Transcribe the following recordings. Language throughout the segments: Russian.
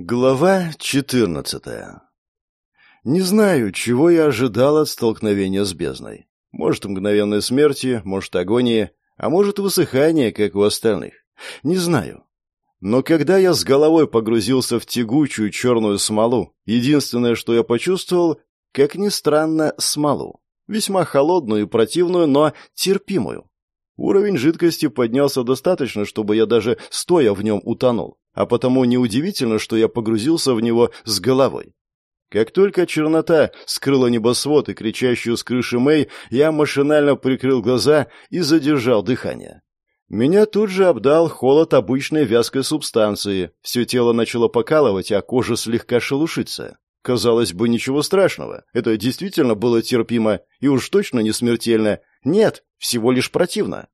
Глава 14 Не знаю, чего я ожидал от столкновения с бездной. Может, мгновенной смерти, может, агонии, а может, высыхание, как у остальных. Не знаю. Но когда я с головой погрузился в тягучую черную смолу, единственное, что я почувствовал, как ни странно, смолу. Весьма холодную и противную, но терпимую. Уровень жидкости поднялся достаточно, чтобы я даже стоя в нем утонул а потому неудивительно, что я погрузился в него с головой. Как только чернота скрыла небосвод и кричащую с крыши Мэй, я машинально прикрыл глаза и задержал дыхание. Меня тут же обдал холод обычной вязкой субстанции, все тело начало покалывать, а кожа слегка шелушиться. Казалось бы, ничего страшного, это действительно было терпимо и уж точно не смертельно. Нет, всего лишь противно.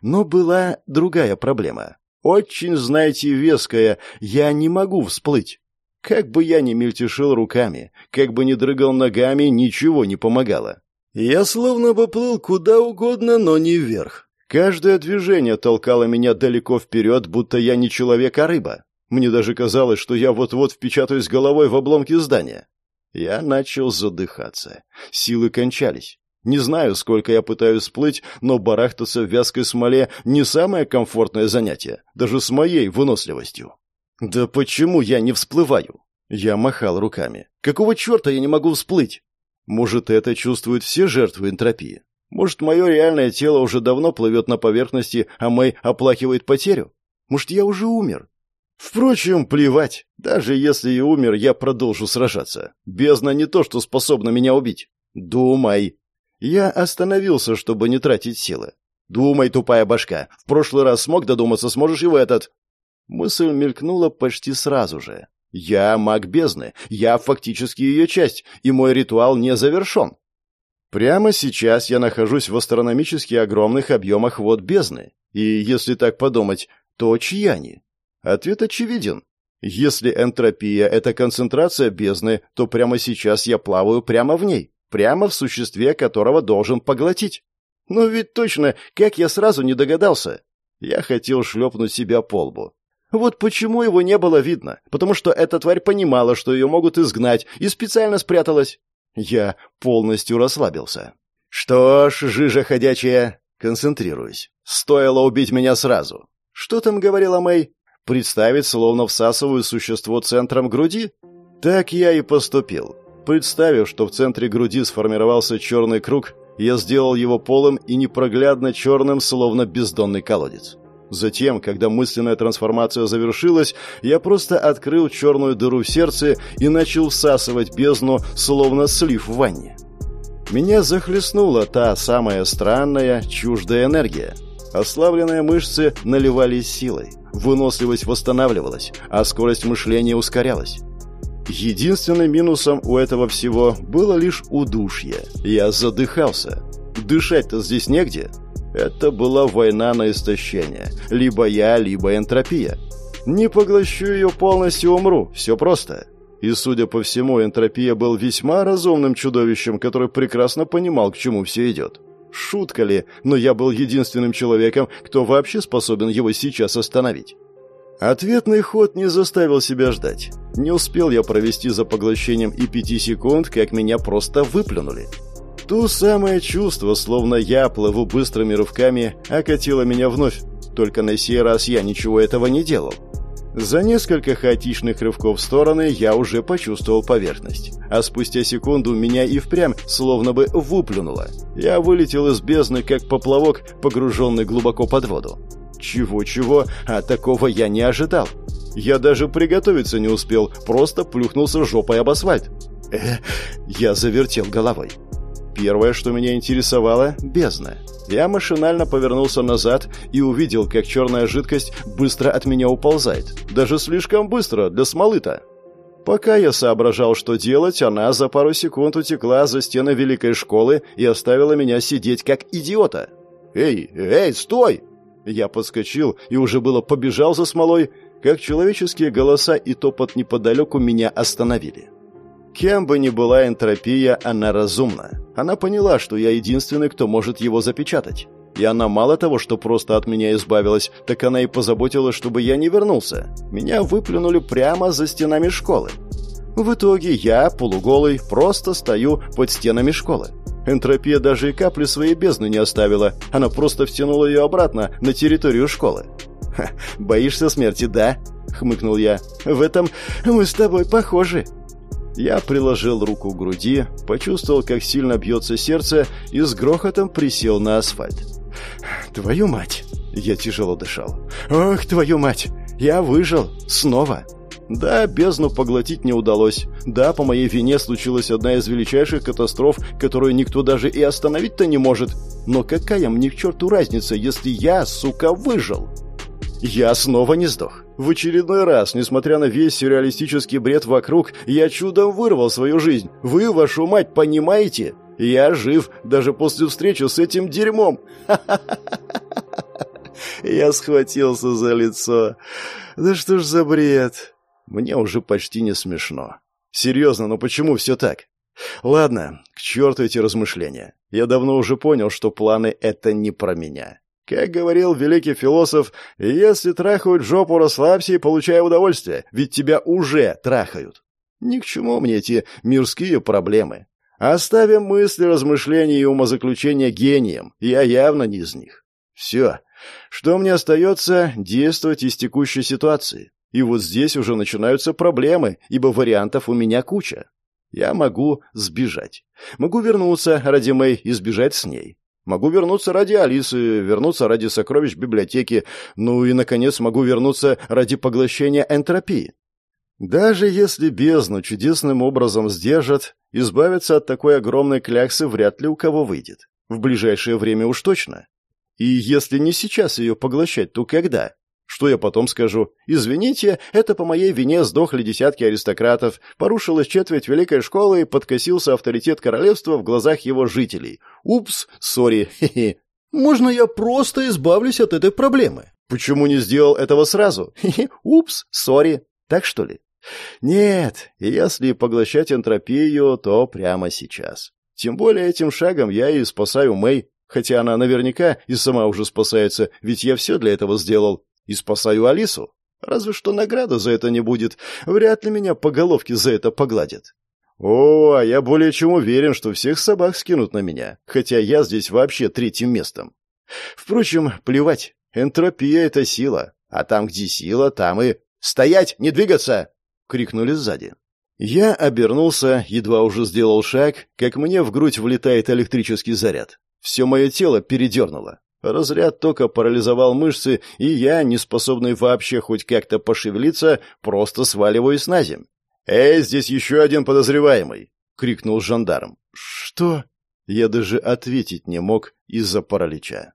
Но была другая проблема. Очень, знаете, веская, я не могу всплыть. Как бы я ни мельтешил руками, как бы ни дрыгал ногами, ничего не помогало. Я словно бы плыл куда угодно, но не вверх. Каждое движение толкало меня далеко вперед, будто я не человек, а рыба. Мне даже казалось, что я вот-вот впечатаюсь головой в обломки здания. Я начал задыхаться. Силы кончались. Не знаю, сколько я пытаюсь всплыть, но барахтаться в вязкой смоле не самое комфортное занятие, даже с моей выносливостью. Да почему я не всплываю? Я махал руками. Какого черта я не могу всплыть? Может, это чувствуют все жертвы энтропии? Может, мое реальное тело уже давно плывет на поверхности, а Мэй оплакивает потерю? Может, я уже умер? Впрочем, плевать. Даже если и умер, я продолжу сражаться. Бездна не то, что способна меня убить. Думай. Я остановился, чтобы не тратить силы. «Думай, тупая башка. В прошлый раз смог додуматься, сможешь и в этот». Мысль мелькнула почти сразу же. «Я маг бездны. Я фактически ее часть, и мой ритуал не завершен». Прямо сейчас я нахожусь в астрономически огромных объемах вод бездны. И если так подумать, то чьи они? Ответ очевиден. Если энтропия — это концентрация бездны, то прямо сейчас я плаваю прямо в ней прямо в существе которого должен поглотить. Ну ведь точно, как я сразу не догадался. Я хотел шлепнуть себя по лбу. Вот почему его не было видно. Потому что эта тварь понимала, что ее могут изгнать, и специально спряталась. Я полностью расслабился. Что ж, жижа ходячая, концентрируюсь. Стоило убить меня сразу. Что там говорила Мэй? Представить, словно всасываю существо центром груди? Так я и поступил. Представив, что в центре груди сформировался черный круг, я сделал его полым и непроглядно черным, словно бездонный колодец. Затем, когда мысленная трансформация завершилась, я просто открыл черную дыру в сердце и начал всасывать бездну, словно слив в ванне. Меня захлестнула та самая странная, чуждая энергия. Ослабленные мышцы наливались силой, выносливость восстанавливалась, а скорость мышления ускорялась. Единственным минусом у этого всего было лишь удушье. Я задыхался. Дышать-то здесь негде. Это была война на истощение. Либо я, либо энтропия. Не поглощу ее полностью, умру. Все просто. И, судя по всему, энтропия был весьма разумным чудовищем, который прекрасно понимал, к чему все идет. Шутка ли, но я был единственным человеком, кто вообще способен его сейчас остановить. Ответный ход не заставил себя ждать. Не успел я провести за поглощением и пяти секунд, как меня просто выплюнули. То самое чувство, словно я плыву быстрыми рывками, окатило меня вновь. Только на сей раз я ничего этого не делал. За несколько хаотичных рывков в стороны я уже почувствовал поверхность. А спустя секунду меня и впрямь словно бы выплюнуло. Я вылетел из бездны, как поплавок, погруженный глубоко под воду. Чего-чего, а такого я не ожидал. Я даже приготовиться не успел, просто плюхнулся жопой об асфальт. Э, я завертел головой. Первое, что меня интересовало – бездна. Я машинально повернулся назад и увидел, как черная жидкость быстро от меня уползает. Даже слишком быстро для смолы-то. Пока я соображал, что делать, она за пару секунд утекла за стены великой школы и оставила меня сидеть как идиота. «Эй, эй, стой!» Я подскочил и уже было побежал за смолой, как человеческие голоса и топот неподалеку меня остановили. Кем бы ни была энтропия, она разумна. Она поняла, что я единственный, кто может его запечатать. И она мало того, что просто от меня избавилась, так она и позаботилась, чтобы я не вернулся. Меня выплюнули прямо за стенами школы. В итоге я, полуголый, просто стою под стенами школы. Энтропия даже и капли своей бездны не оставила. Она просто втянула ее обратно на территорию школы. «Ха, боишься смерти, да?» — хмыкнул я. «В этом мы с тобой похожи». Я приложил руку к груди, почувствовал, как сильно бьется сердце и с грохотом присел на асфальт. «Твою мать!» Я тяжело дышал. «Ох, твою мать! Я выжил! Снова!» Да, бездну поглотить не удалось. Да, по моей вине случилась одна из величайших катастроф, которую никто даже и остановить-то не может. Но какая мне к черту разница, если я, сука, выжил? Я снова не сдох. В очередной раз, несмотря на весь сюрреалистический бред вокруг, я чудом вырвал свою жизнь. Вы, вашу мать, понимаете? Я жив даже после встречи с этим дерьмом. Я схватился за лицо. Да что ж за бред? Мне уже почти не смешно. Серьезно, но почему все так? Ладно, к черту эти размышления. Я давно уже понял, что планы — это не про меня. Как говорил великий философ, если трахают жопу, расслабься и получай удовольствие, ведь тебя уже трахают. Ни к чему мне эти мирские проблемы. Оставим мысли, размышления и умозаключения гением. Я явно не из них. Все. Что мне остается? Действовать из текущей ситуации. И вот здесь уже начинаются проблемы, ибо вариантов у меня куча. Я могу сбежать. Могу вернуться ради Мэй и сбежать с ней. Могу вернуться ради Алисы, вернуться ради сокровищ библиотеки, ну и, наконец, могу вернуться ради поглощения энтропии. Даже если бездну чудесным образом сдержат, избавиться от такой огромной кляксы вряд ли у кого выйдет. В ближайшее время уж точно. И если не сейчас ее поглощать, то когда? Что я потом скажу? Извините, это по моей вине сдохли десятки аристократов, порушилась четверть великой школы и подкосился авторитет королевства в глазах его жителей. Упс, сори. Можно я просто избавлюсь от этой проблемы? Почему не сделал этого сразу? Упс, сори. Так что ли? Нет, если поглощать энтропию, то прямо сейчас. Тем более этим шагом я и спасаю Мэй, хотя она наверняка и сама уже спасается, ведь я все для этого сделал. И спасаю Алису. Разве что награда за это не будет. Вряд ли меня по головке за это погладят. О, а я более чем уверен, что всех собак скинут на меня, хотя я здесь вообще третьим местом. Впрочем, плевать. Энтропия — это сила. А там, где сила, там и... «Стоять! Не двигаться!» — крикнули сзади. Я обернулся, едва уже сделал шаг, как мне в грудь влетает электрический заряд. Все мое тело передернуло. Разряд тока парализовал мышцы, и я, не способный вообще хоть как-то пошевелиться, просто сваливаюсь на земь. «Эй, здесь еще один подозреваемый!» — крикнул жандарм. «Что?» Я даже ответить не мог из-за паралича.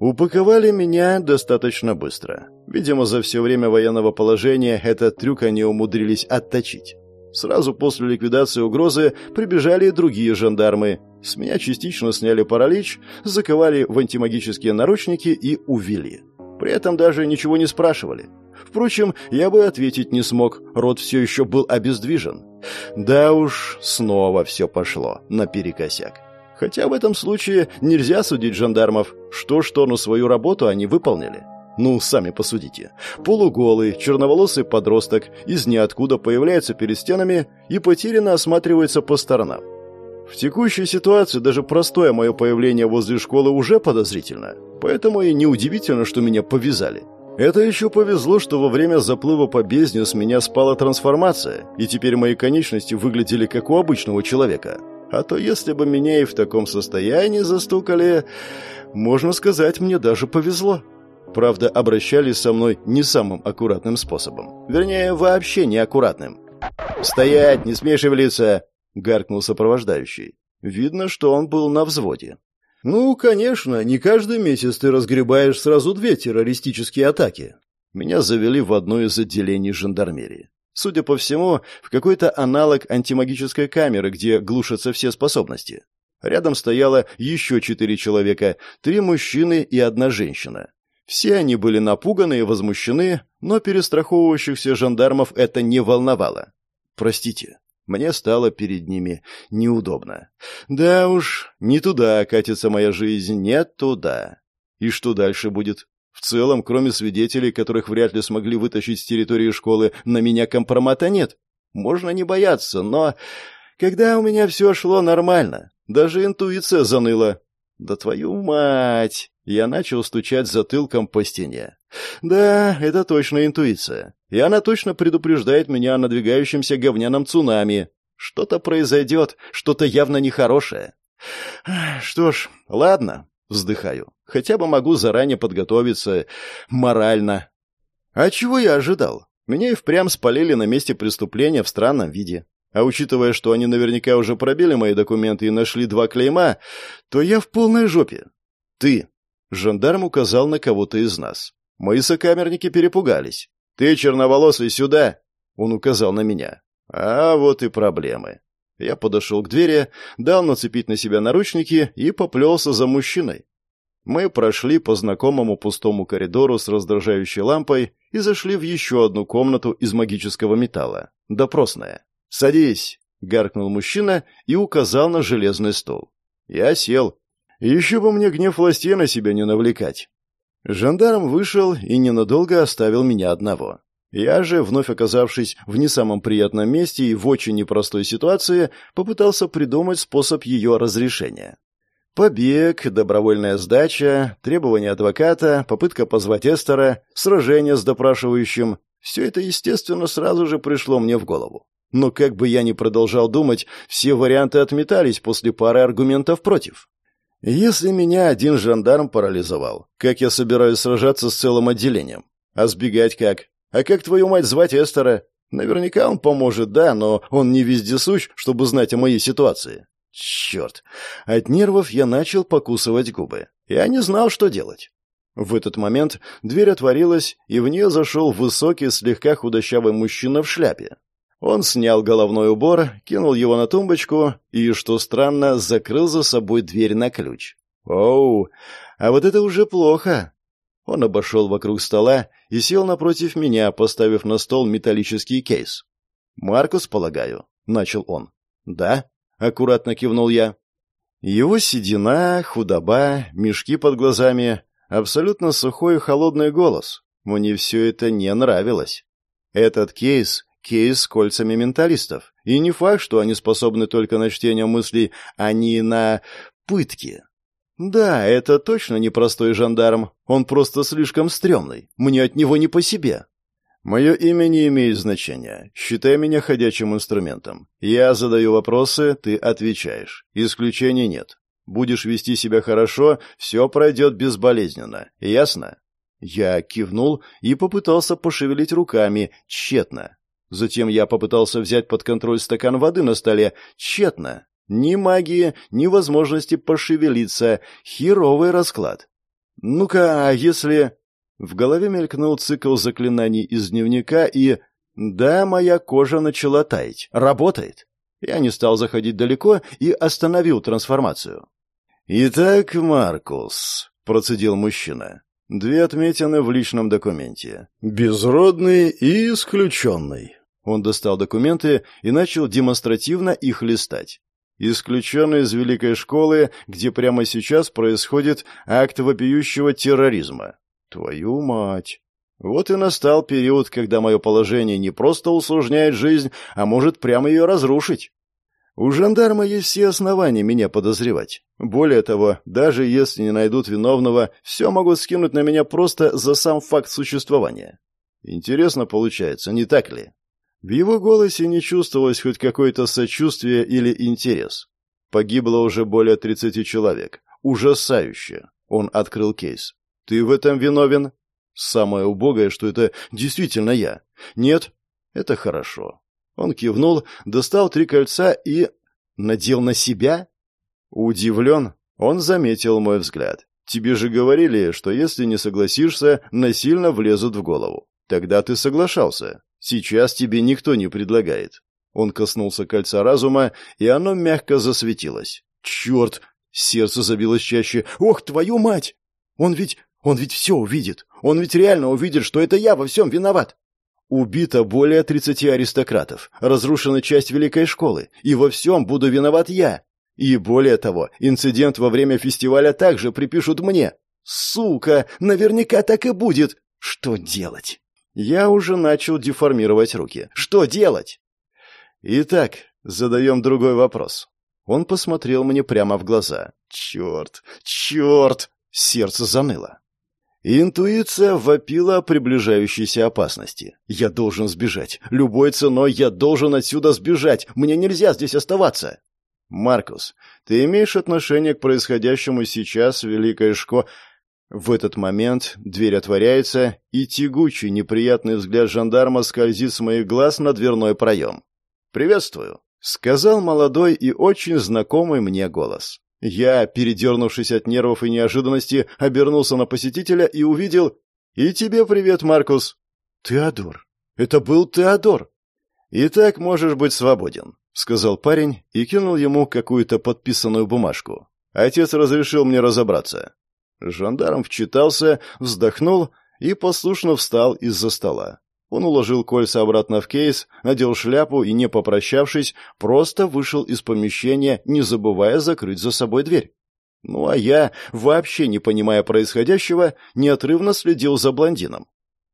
Упаковали меня достаточно быстро. Видимо, за все время военного положения этот трюк они умудрились отточить. Сразу после ликвидации угрозы прибежали и другие жандармы. С меня частично сняли паралич, заковали в антимагические наручники и увели. При этом даже ничего не спрашивали. Впрочем, я бы ответить не смог, рот все еще был обездвижен. Да уж, снова все пошло наперекосяк. Хотя в этом случае нельзя судить жандармов. Что-что, но свою работу они выполнили. Ну, сами посудите. Полуголый, черноволосый подросток из ниоткуда появляется перед стенами и потерянно осматривается по сторонам. В текущей ситуации даже простое мое появление возле школы уже подозрительно. Поэтому и неудивительно, что меня повязали. Это еще повезло, что во время заплыва по бездне с меня спала трансформация, и теперь мои конечности выглядели как у обычного человека. А то если бы меня и в таком состоянии застукали, можно сказать, мне даже повезло. Правда, обращались со мной не самым аккуратным способом. Вернее, вообще неаккуратным. «Стоять! Не смей шевелиться!» — гаркнул сопровождающий. Видно, что он был на взводе. «Ну, конечно, не каждый месяц ты разгребаешь сразу две террористические атаки». Меня завели в одно из отделений жандармерии. Судя по всему, в какой-то аналог антимагической камеры, где глушатся все способности. Рядом стояло еще четыре человека, три мужчины и одна женщина. Все они были напуганы и возмущены, но перестраховывающихся жандармов это не волновало. «Простите». Мне стало перед ними неудобно. Да уж, не туда катится моя жизнь, не туда. И что дальше будет? В целом, кроме свидетелей, которых вряд ли смогли вытащить с территории школы, на меня компромата нет. Можно не бояться, но... Когда у меня все шло нормально, даже интуиция заныла. Да твою мать! Я начал стучать затылком по стене. Да, это точно интуиция. И она точно предупреждает меня о надвигающемся говняном цунами. Что-то произойдет, что-то явно нехорошее. Что ж, ладно, вздыхаю. Хотя бы могу заранее подготовиться морально. А чего я ожидал? Меня и впрямь спалили на месте преступления в странном виде. А учитывая, что они наверняка уже пробили мои документы и нашли два клейма, то я в полной жопе. Ты, Жандарм указал на кого-то из нас. Мои сокамерники перепугались. «Ты, черноволосый, сюда!» Он указал на меня. «А вот и проблемы». Я подошел к двери, дал нацепить на себя наручники и поплелся за мужчиной. Мы прошли по знакомому пустому коридору с раздражающей лампой и зашли в еще одну комнату из магического металла. Допросная. «Садись!» — гаркнул мужчина и указал на железный стол. Я сел, еще бы мне гнев властей на себя не навлекать. Жандарм вышел и ненадолго оставил меня одного. Я же, вновь оказавшись в не самом приятном месте и в очень непростой ситуации, попытался придумать способ ее разрешения. Побег, добровольная сдача, требования адвоката, попытка позвать Эстера, сражение с допрашивающим — все это, естественно, сразу же пришло мне в голову. Но как бы я ни продолжал думать, все варианты отметались после пары аргументов против. Если меня один жандарм парализовал, как я собираюсь сражаться с целым отделением? А сбегать как? А как твою мать звать Эстера? Наверняка он поможет, да, но он не вездесущ, чтобы знать о моей ситуации. Черт! От нервов я начал покусывать губы. Я не знал, что делать. В этот момент дверь отворилась, и в нее зашел высокий, слегка худощавый мужчина в шляпе. Он снял головной убор, кинул его на тумбочку и, что странно, закрыл за собой дверь на ключ. «Оу, а вот это уже плохо!» Он обошел вокруг стола и сел напротив меня, поставив на стол металлический кейс. «Маркус, полагаю», — начал он. «Да», — аккуратно кивнул я. Его седина, худоба, мешки под глазами, абсолютно сухой и холодный голос. Мне все это не нравилось. Этот кейс кейс с кольцами менталистов. И не факт, что они способны только на чтение мыслей, а не на пытки. Да, это точно непростой жандарм. Он просто слишком стрёмный. Мне от него не по себе. Мое имя не имеет значения. Считай меня ходячим инструментом. Я задаю вопросы, ты отвечаешь. Исключений нет. Будешь вести себя хорошо, все пройдет безболезненно. Ясно? Я кивнул и попытался пошевелить руками, тщетно. Затем я попытался взять под контроль стакан воды на столе. Тщетно. Ни магии, ни возможности пошевелиться. Херовый расклад. Ну-ка, а если... В голове мелькнул цикл заклинаний из дневника, и... Да, моя кожа начала таять. Работает. Я не стал заходить далеко и остановил трансформацию. «Итак, Маркус», — процедил мужчина, — «две отметины в личном документе. Безродный и исключенный. Он достал документы и начал демонстративно их листать. Исключенный из великой школы, где прямо сейчас происходит акт вопиющего терроризма. Твою мать! Вот и настал период, когда мое положение не просто усложняет жизнь, а может прямо ее разрушить. У жандарма есть все основания меня подозревать. Более того, даже если не найдут виновного, все могут скинуть на меня просто за сам факт существования. Интересно получается, не так ли? В его голосе не чувствовалось хоть какое-то сочувствие или интерес. Погибло уже более тридцати человек. Ужасающе. Он открыл кейс. «Ты в этом виновен?» «Самое убогое, что это действительно я». «Нет?» «Это хорошо». Он кивнул, достал три кольца и... надел на себя? Удивлен, он заметил мой взгляд. «Тебе же говорили, что если не согласишься, насильно влезут в голову. Тогда ты соглашался. Сейчас тебе никто не предлагает. Он коснулся кольца разума, и оно мягко засветилось. Черт! Сердце забилось чаще. Ох, твою мать! Он ведь... он ведь все увидит. Он ведь реально увидит, что это я во всем виноват. Убито более 30 аристократов, разрушена часть великой школы, и во всем буду виноват я. И более того, инцидент во время фестиваля также припишут мне. Сука, наверняка так и будет. Что делать? Я уже начал деформировать руки. Что делать? Итак, задаем другой вопрос. Он посмотрел мне прямо в глаза. Черт, черт! Сердце заныло. Интуиция вопила о приближающейся опасности. Я должен сбежать. Любой ценой я должен отсюда сбежать. Мне нельзя здесь оставаться. Маркус, ты имеешь отношение к происходящему сейчас в Великой Шко... В этот момент дверь отворяется, и тягучий, неприятный взгляд жандарма скользит с моих глаз на дверной проем. «Приветствую», — сказал молодой и очень знакомый мне голос. Я, передернувшись от нервов и неожиданности, обернулся на посетителя и увидел... «И тебе привет, Маркус!» «Теодор! Это был Теодор!» «Итак, можешь быть свободен», — сказал парень и кинул ему какую-то подписанную бумажку. «Отец разрешил мне разобраться». Жандарм вчитался, вздохнул и послушно встал из-за стола. Он уложил кольца обратно в кейс, надел шляпу и, не попрощавшись, просто вышел из помещения, не забывая закрыть за собой дверь. Ну а я, вообще не понимая происходящего, неотрывно следил за блондином.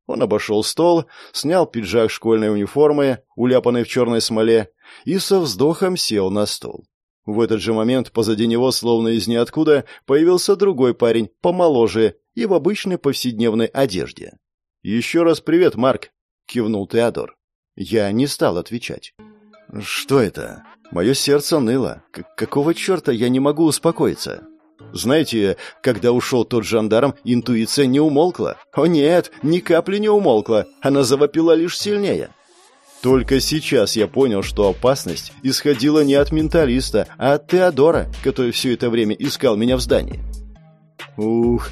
Он обошел стол, снял пиджак школьной униформы, уляпанной в черной смоле, и со вздохом сел на стол. В этот же момент позади него, словно из ниоткуда, появился другой парень, помоложе и в обычной повседневной одежде. «Еще раз привет, Марк!» — кивнул Теодор. Я не стал отвечать. «Что это? Мое сердце ныло. К какого черта я не могу успокоиться?» Знаете, когда ушел тот жандарм, интуиция не умолкла. О нет, ни капли не умолкла. Она завопила лишь сильнее. Только сейчас я понял, что опасность исходила не от менталиста, а от Теодора, который все это время искал меня в здании. «Ух,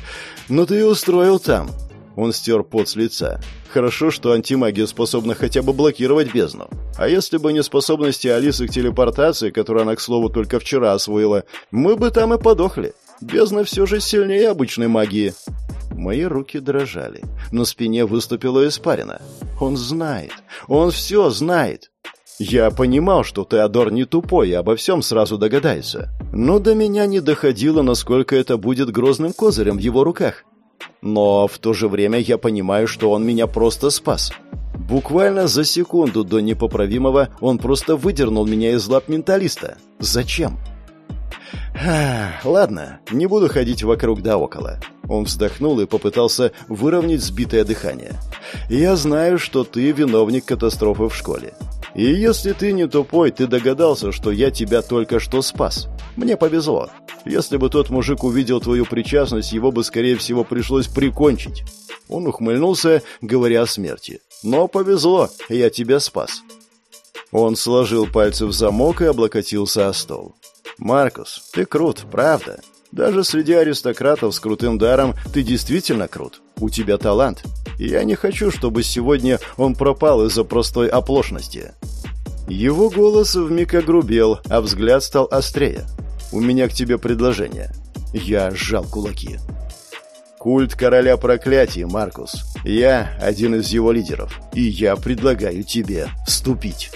ну ты и устроил там!» Он стер пот с лица. Хорошо, что антимагия способна хотя бы блокировать бездну. А если бы не способности Алисы к телепортации, которую она, к слову, только вчера освоила, мы бы там и подохли. Бездна все же сильнее обычной магии. Мои руки дрожали. На спине выступила испарина. Он знает. Он все знает. Я понимал, что Теодор не тупой и обо всем сразу догадается. Но до меня не доходило, насколько это будет грозным козырем в его руках. Но в то же время я понимаю, что он меня просто спас. Буквально за секунду до непоправимого он просто выдернул меня из лап менталиста. Зачем? ладно, не буду ходить вокруг да около. Он вздохнул и попытался выровнять сбитое дыхание. Я знаю, что ты виновник катастрофы в школе. И если ты не тупой, ты догадался, что я тебя только что спас. Мне повезло. Если бы тот мужик увидел твою причастность, его бы, скорее всего, пришлось прикончить. Он ухмыльнулся, говоря о смерти. Но повезло, я тебя спас. Он сложил пальцы в замок и облокотился о стол. «Маркус, ты крут, правда. Даже среди аристократов с крутым даром ты действительно крут. У тебя талант. И я не хочу, чтобы сегодня он пропал из-за простой оплошности». Его голос вмиг огрубел, а взгляд стал острее. «У меня к тебе предложение». Я сжал кулаки. «Культ короля проклятий, Маркус. Я один из его лидеров, и я предлагаю тебе вступить».